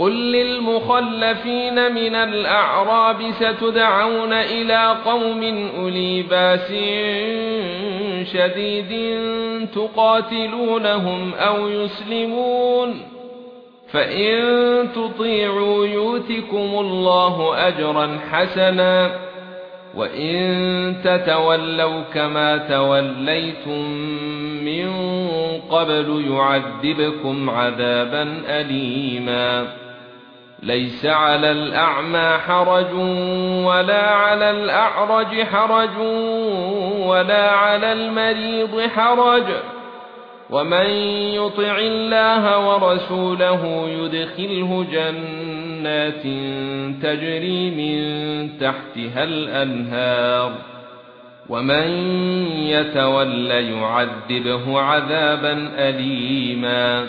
قل للمخلفين من الاعراب ستدعون إلى قوم اولي باس شديد تقاتلونهم أو يسلمون فان تطيعوا يؤتكم الله اجرا حسنا وان تتولوا كما توليتم من قبل يعذبكم عذابا اليما ليس على الأعمى حرج ولا على الأعرج حرج ولا على المريض حرج. ومن يطع الله ورسوله يدخله جنات تجري من تحتها الأنهار. ومن يتولى يعذبه عذابا أليما.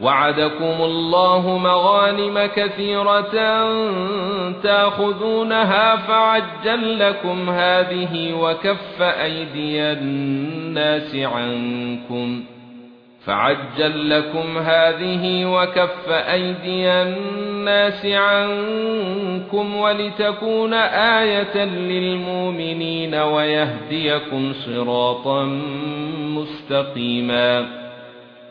وعدكم الله مغانم كثيرة تأخذونها فعجل لكم هذه وكف أيدي الناس عنكم فعجل لكم هذه وكف أيدي الناس عنكم ولتكون آية للمؤمنين ويهديكم صراطا مستقيما